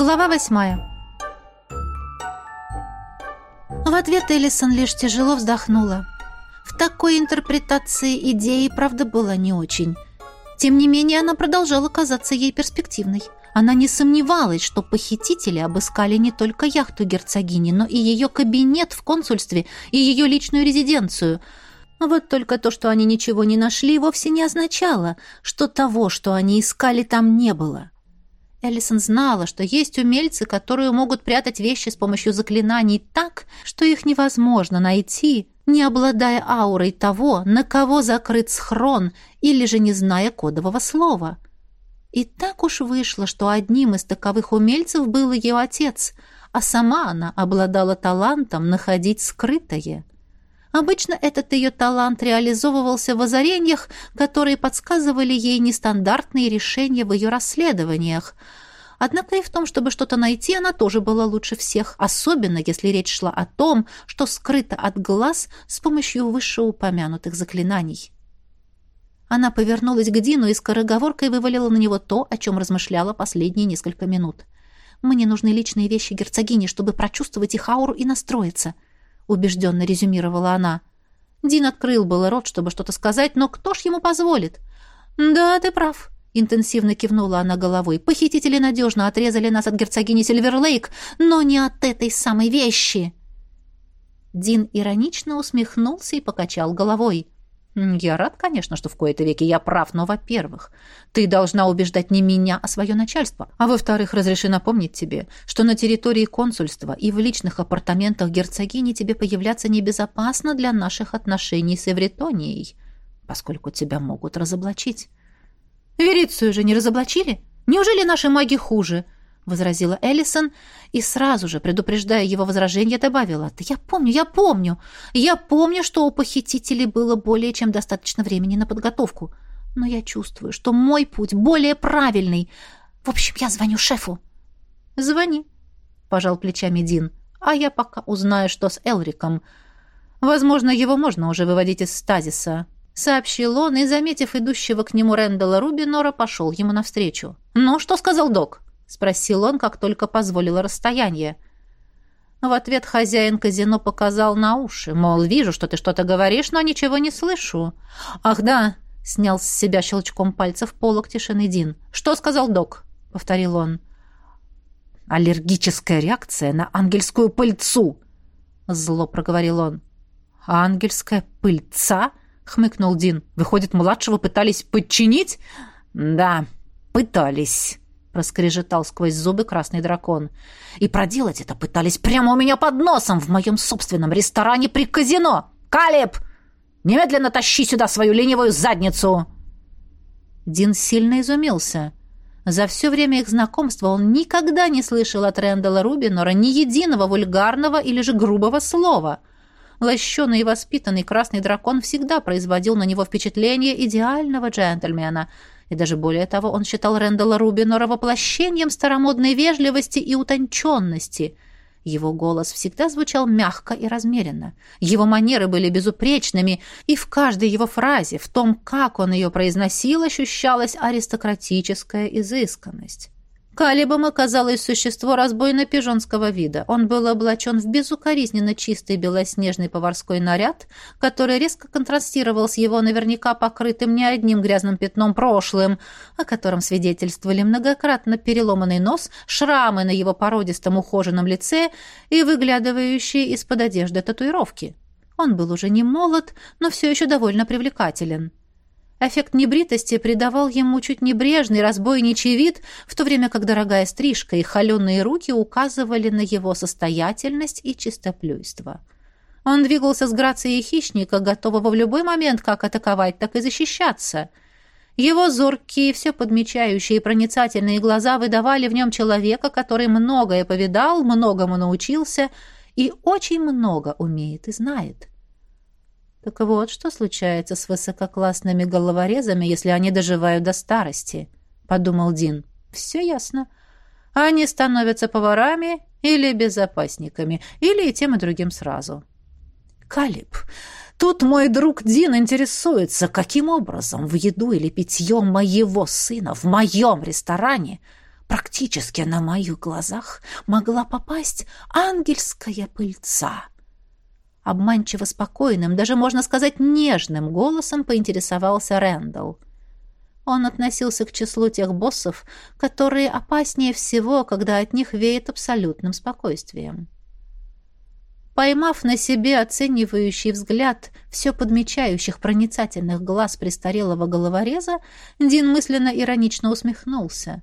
Глава восьмая. В ответ Элисон лишь тяжело вздохнула. В такой интерпретации идеи, правда, было не очень. Тем не менее, она продолжала казаться ей перспективной. Она не сомневалась, что похитители обыскали не только яхту герцогини, но и ее кабинет в консульстве и ее личную резиденцию. Вот только то, что они ничего не нашли, вовсе не означало, что того, что они искали, там не было. Эллисон знала, что есть умельцы, которые могут прятать вещи с помощью заклинаний так, что их невозможно найти, не обладая аурой того, на кого закрыт схрон, или же не зная кодового слова. И так уж вышло, что одним из таковых умельцев был ее отец, а сама она обладала талантом находить скрытое. Обычно этот ее талант реализовывался в озарениях, которые подсказывали ей нестандартные решения в ее расследованиях. Однако и в том, чтобы что-то найти, она тоже была лучше всех, особенно если речь шла о том, что скрыто от глаз с помощью вышеупомянутых заклинаний. Она повернулась к Дину и скороговоркой вывалила на него то, о чем размышляла последние несколько минут. «Мне нужны личные вещи герцогини, чтобы прочувствовать их ауру и настроиться», — убежденно резюмировала она. Дин открыл было рот, чтобы что-то сказать, но кто ж ему позволит? «Да, ты прав», — интенсивно кивнула она головой. «Похитители надежно отрезали нас от герцогини Сильверлейк, но не от этой самой вещи». Дин иронично усмехнулся и покачал головой. «Я рад, конечно, что в кои-то веки я прав, но, во-первых, ты должна убеждать не меня, а свое начальство, а во-вторых, разреши напомнить тебе, что на территории консульства и в личных апартаментах герцогини тебе появляться небезопасно для наших отношений с Эвритонией, поскольку тебя могут разоблачить». «Верицию же не разоблачили? Неужели наши маги хуже?» Возразила Эллисон и сразу же, предупреждая его возражение, добавила: "Да я помню, я помню. Я помню, что у похитителей было более чем достаточно времени на подготовку, но я чувствую, что мой путь более правильный. В общем, я звоню шефу". "Звони", пожал плечами Дин. "А я пока узнаю, что с Элриком. Возможно, его можно уже выводить из стазиса" сообщил он и, заметив идущего к нему Рэндала Рубинора, пошел ему навстречу. «Ну, что сказал док?» Спросил он, как только позволило расстояние. В ответ хозяин казино показал на уши, мол, вижу, что ты что-то говоришь, но ничего не слышу. Ах, да, снял с себя щелчком пальцев полок тишины Дин. Что сказал док? повторил он. Аллергическая реакция на ангельскую пыльцу, зло проговорил он. Ангельская пыльца? хмыкнул Дин. Выходит, младшего пытались подчинить? Да, пытались. — проскрежетал сквозь зубы красный дракон. «И проделать это пытались прямо у меня под носом в моем собственном ресторане при казино! Калиб! Немедленно тащи сюда свою ленивую задницу!» Дин сильно изумился. За все время их знакомства он никогда не слышал от Рэндала Рубинора ни единого вульгарного или же грубого слова. Лощеный и воспитанный красный дракон всегда производил на него впечатление идеального джентльмена — и даже более того, он считал Рэндала Рубинора воплощением старомодной вежливости и утонченности. Его голос всегда звучал мягко и размеренно. Его манеры были безупречными, и в каждой его фразе, в том, как он ее произносил, ощущалась аристократическая изысканность. Калибом оказалось существо разбойно-пижонского вида. Он был облачен в безукоризненно чистый белоснежный поварской наряд, который резко контрастировал с его наверняка покрытым не одним грязным пятном прошлым, о котором свидетельствовали многократно переломанный нос, шрамы на его породистом ухоженном лице и выглядывающие из-под одежды татуировки. Он был уже не молод, но все еще довольно привлекателен. Эффект небритости придавал ему чуть небрежный, разбойничий вид, в то время как дорогая стрижка и холеные руки указывали на его состоятельность и чистоплюйство. Он двигался с грацией хищника, готового в любой момент как атаковать, так и защищаться. Его зоркие, все подмечающие проницательные глаза выдавали в нем человека, который многое повидал, многому научился и очень много умеет и знает. Так вот, что случается с высококлассными головорезами, если они доживают до старости, подумал Дин. Все ясно. Они становятся поварами или безопасниками, или и тем и другим сразу. Калиб, тут мой друг Дин интересуется, каким образом в еду или питье моего сына в моем ресторане практически на моих глазах могла попасть ангельская пыльца. Обманчиво спокойным, даже можно сказать нежным голосом поинтересовался Рэндалл. Он относился к числу тех боссов, которые опаснее всего, когда от них веет абсолютным спокойствием. Поймав на себе оценивающий взгляд все подмечающих проницательных глаз престарелого головореза, Дин мысленно иронично усмехнулся.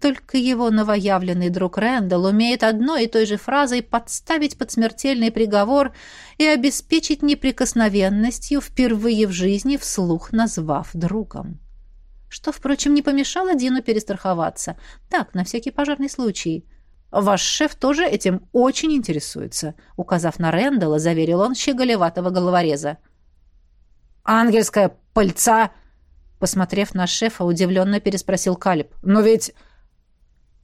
Только его новоявленный друг Рэндалл умеет одной и той же фразой подставить под смертельный приговор и обеспечить неприкосновенностью, впервые в жизни вслух назвав другом. Что, впрочем, не помешало Дину перестраховаться. Так, на всякий пожарный случай — Ваш шеф тоже этим очень интересуется, указав на Рэндала, заверил он щеголеватого головореза. Ангельская пыльца, посмотрев на шефа, удивленно переспросил Калиб. Но ведь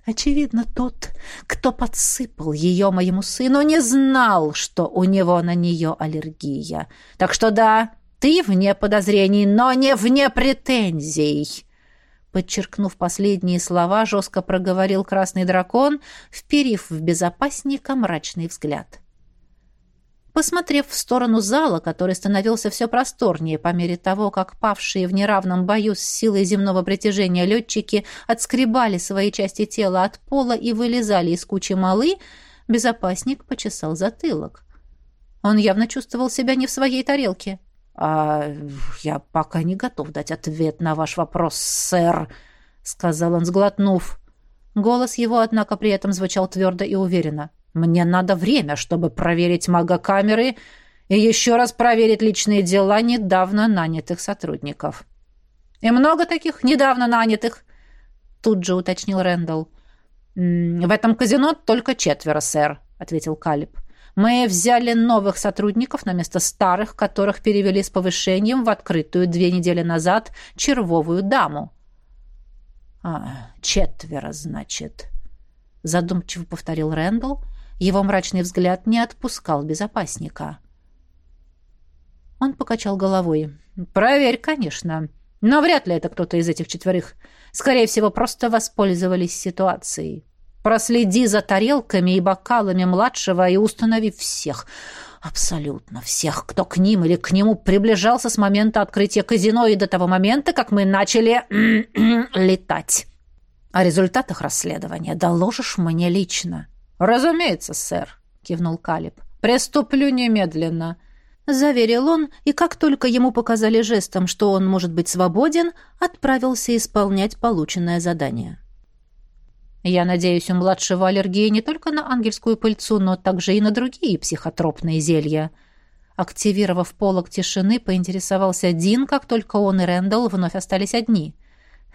Очевидно, тот, кто подсыпал ее моему сыну, не знал, что у него на нее аллергия. Так что да, ты вне подозрений, но не вне претензий. Подчеркнув последние слова, жестко проговорил красный дракон, вперив в безопасника мрачный взгляд. Посмотрев в сторону зала, который становился все просторнее по мере того, как павшие в неравном бою с силой земного притяжения летчики отскребали свои части тела от пола и вылезали из кучи малы, безопасник почесал затылок. Он явно чувствовал себя не в своей тарелке. «А я пока не готов дать ответ на ваш вопрос, сэр», — сказал он, сглотнув. Голос его, однако, при этом звучал твердо и уверенно. «Мне надо время, чтобы проверить магокамеры и еще раз проверить личные дела недавно нанятых сотрудников». «И много таких недавно нанятых?» Тут же уточнил Рэндалл. «В этом казино только четверо, сэр», — ответил Калиб. Мы взяли новых сотрудников на место старых, которых перевели с повышением в открытую две недели назад червовую даму. А, четверо, значит, задумчиво повторил Рэндалл. Его мрачный взгляд не отпускал безопасника. Он покачал головой. Проверь, конечно. Но вряд ли это кто-то из этих четверых. Скорее всего, просто воспользовались ситуацией. Проследи за тарелками и бокалами младшего и установи всех, абсолютно всех, кто к ним или к нему приближался с момента открытия казино и до того момента, как мы начали летать. О результатах расследования доложишь мне лично. Разумеется, сэр, кивнул Калиб. Приступлю немедленно. Заверил он, и как только ему показали жестом, что он может быть свободен, отправился исполнять полученное задание. Я надеюсь, у младшего аллергия не только на ангельскую пыльцу, но также и на другие психотропные зелья. Активировав полог тишины, поинтересовался Дин, как только он и Рэндалл вновь остались одни.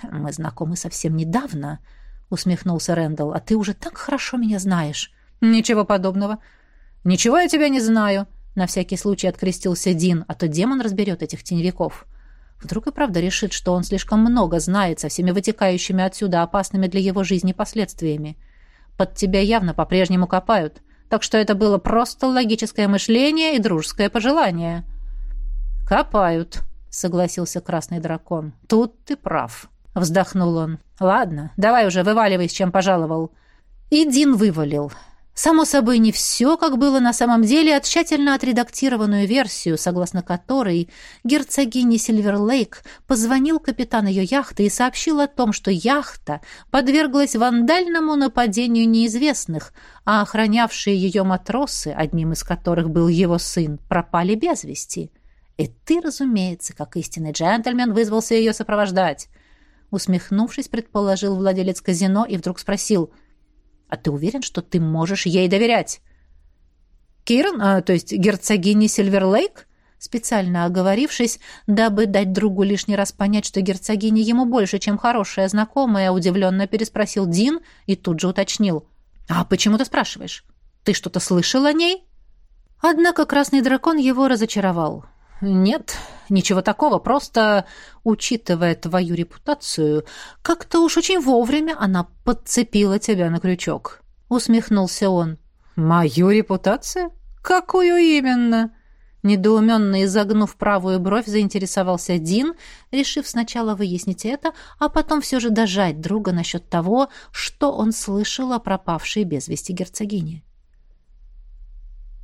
«Мы знакомы совсем недавно», — усмехнулся Рэндалл, — «а ты уже так хорошо меня знаешь». «Ничего подобного. Ничего я тебя не знаю», — на всякий случай открестился Дин, а то демон разберет этих теневиков. Вдруг и правда решит, что он слишком много знает со всеми вытекающими отсюда опасными для его жизни последствиями. Под тебя явно по-прежнему копают, так что это было просто логическое мышление и дружеское пожелание. «Копают», — согласился красный дракон. «Тут ты прав», — вздохнул он. «Ладно, давай уже вываливай, с чем пожаловал». И Дин вывалил. Само собой, не все, как было на самом деле, а тщательно отредактированную версию, согласно которой герцогине Сильверлейк позвонил капитан ее яхты и сообщил о том, что яхта подверглась вандальному нападению неизвестных, а охранявшие ее матросы, одним из которых был его сын, пропали без вести. И ты, разумеется, как истинный джентльмен, вызвался ее сопровождать. Усмехнувшись, предположил владелец казино и вдруг спросил — а ты уверен, что ты можешь ей доверять? Кирн, а, то есть герцогиня Сильверлейк? Специально оговорившись, дабы дать другу лишний раз понять, что герцогиня ему больше, чем хорошая знакомая, удивленно переспросил Дин и тут же уточнил. «А почему ты спрашиваешь? Ты что-то слышал о ней?» Однако красный дракон его разочаровал. «Нет, ничего такого, просто, учитывая твою репутацию, как-то уж очень вовремя она подцепила тебя на крючок», — усмехнулся он. «Мою репутацию? Какую именно?» Недоуменно изогнув правую бровь, заинтересовался Дин, решив сначала выяснить это, а потом все же дожать друга насчет того, что он слышал о пропавшей без вести герцогине.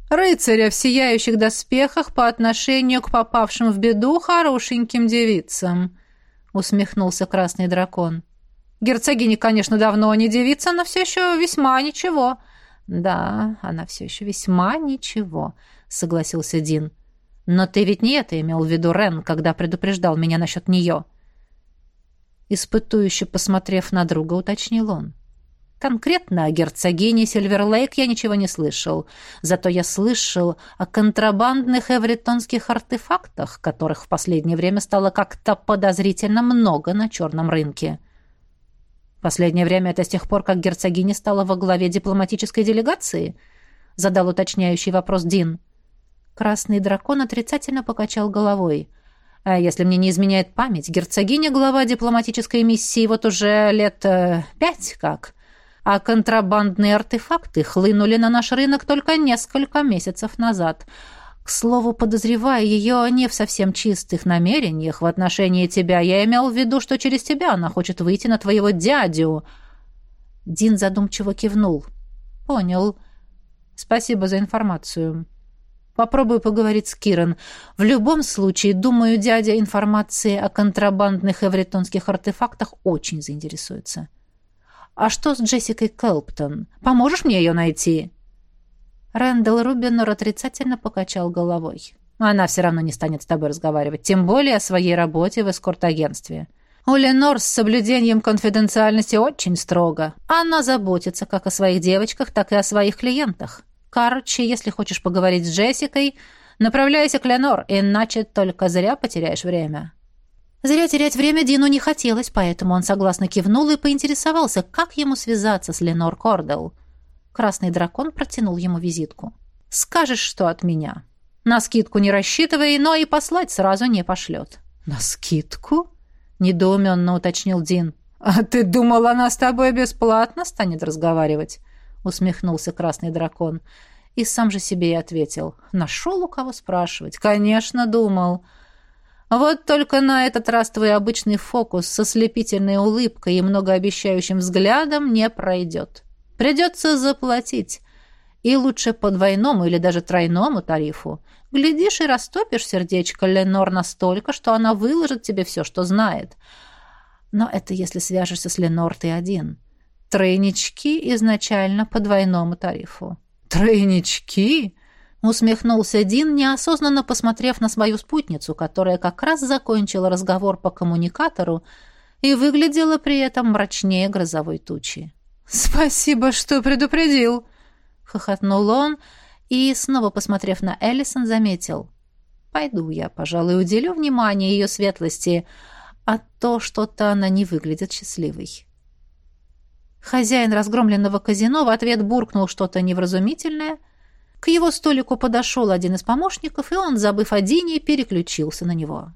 «Рыцаря в сияющих доспехах по отношению к попавшим в беду хорошеньким девицам», — усмехнулся красный дракон. «Герцогиня, конечно, давно не девица, но все еще весьма ничего». «Да, она все еще весьма ничего», — согласился Дин. «Но ты ведь не это имел в виду, Рен, когда предупреждал меня насчет нее?» Испытующе посмотрев на друга, уточнил он. Конкретно о герцогине Сильверлейк я ничего не слышал. Зато я слышал о контрабандных эвритонских артефактах, которых в последнее время стало как-то подозрительно много на черном рынке. Последнее время это с тех пор, как герцогиня стала во главе дипломатической делегации? Задал уточняющий вопрос Дин. Красный дракон отрицательно покачал головой. А если мне не изменяет память, герцогиня глава дипломатической миссии вот уже лет э, пять как. А контрабандные артефакты хлынули на наш рынок только несколько месяцев назад. К слову, подозревая ее не в совсем чистых намерениях в отношении тебя, я имел в виду, что через тебя она хочет выйти на твоего дядю. Дин задумчиво кивнул. Понял. Спасибо за информацию. Попробую поговорить с Киран. В любом случае, думаю, дядя информации о контрабандных эвритонских артефактах очень заинтересуется. А что с Джессикой Келптон? Поможешь мне ее найти?» Рэндалл Рубинор отрицательно покачал головой. «Она все равно не станет с тобой разговаривать, тем более о своей работе в эскорт-агентстве. У Ленор с соблюдением конфиденциальности очень строго. Она заботится как о своих девочках, так и о своих клиентах. Короче, если хочешь поговорить с Джессикой, направляйся к Ленор, иначе только зря потеряешь время». Зря терять время Дину не хотелось, поэтому он согласно кивнул и поинтересовался, как ему связаться с Ленор Кордел. Красный дракон протянул ему визитку. «Скажешь, что от меня. На скидку не рассчитывай, но и послать сразу не пошлет». «На скидку?» — недоуменно уточнил Дин. «А ты думал, она с тобой бесплатно станет разговаривать?» — усмехнулся красный дракон. И сам же себе и ответил. «Нашел у кого спрашивать?» «Конечно, думал». Вот только на этот раз твой обычный фокус со слепительной улыбкой и многообещающим взглядом не пройдет. Придется заплатить. И лучше по двойному или даже тройному тарифу. Глядишь и растопишь сердечко Ленор настолько, что она выложит тебе все, что знает. Но это если свяжешься с Ленор ты один. Тройнички изначально по двойному тарифу. «Тройнички?» — усмехнулся Дин, неосознанно посмотрев на свою спутницу, которая как раз закончила разговор по коммуникатору и выглядела при этом мрачнее грозовой тучи. «Спасибо, что предупредил!» — хохотнул он и, снова посмотрев на Эллисон, заметил. «Пойду я, пожалуй, уделю внимание ее светлости, а то что-то она не выглядит счастливой». Хозяин разгромленного казино в ответ буркнул что-то невразумительное. К его столику подошел один из помощников, и он, забыв о Дине, переключился на него.